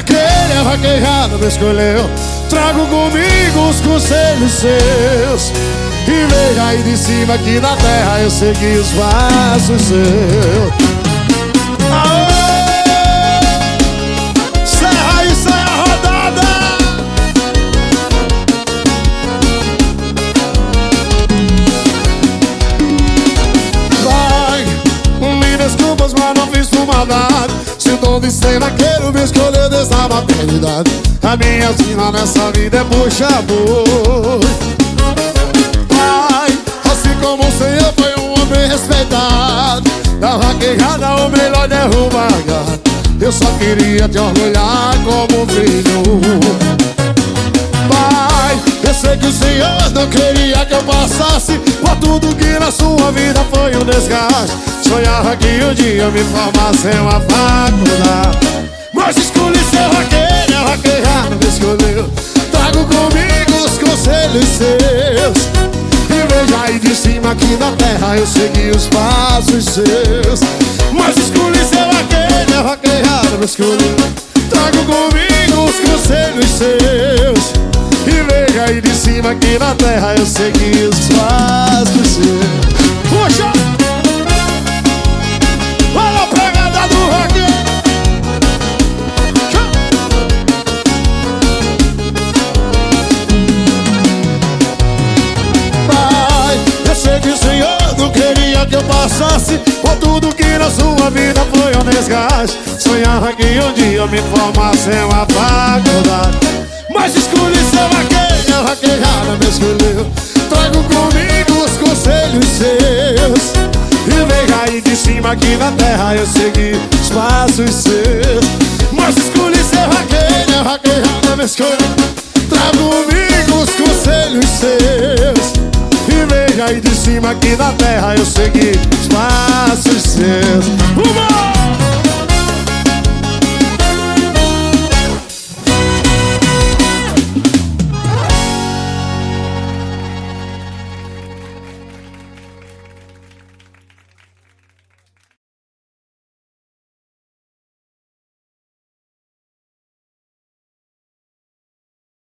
aquele vaquejado me escolheu. Trago comigo os conselhos seus. E veja aí de cima que na terra eu segui os passos seus Serra e serra rodada! Vai, me desculpas, mas não fiz por maldade Se o dom de ser naquele me escolheu dessa maternidade A minha sina nessa vida é puxa boi Pai, assim como o Senhor foi um homem respeitado. Da vaquejada o melhor derruba gato Eu só queria te orgulhar como filho. Pai, eu sei que o Senhor não queria que eu passasse um dia eu me formasse em uma faculdade Mas escolhi ser vaqueiro, vaquejar me escolheu. Trago comigo os conselhos seus. E veja aí de cima que na terra eu segui os passos seus. Mas escolhi ser vaqueiro, vaquejar me escolheu. Trago comigo os conselhos seus. E veja aí de cima que na terra eu segui os passos passasse Por tudo que na sua vida foi um desgaste. Sonhava que um dia eu me formasse uma faculdade. Mas escolhi ser vaqueiro, vaquejada me escolheu. Trago comigo os conselhos seus. E veja aí de cima que na terra eu segui os passos seus. Mas escolhi ser vaqueiro, vaquejada me escolheu. Trago comigo caí de cima aqui na terra Eu segui os passos Vamos!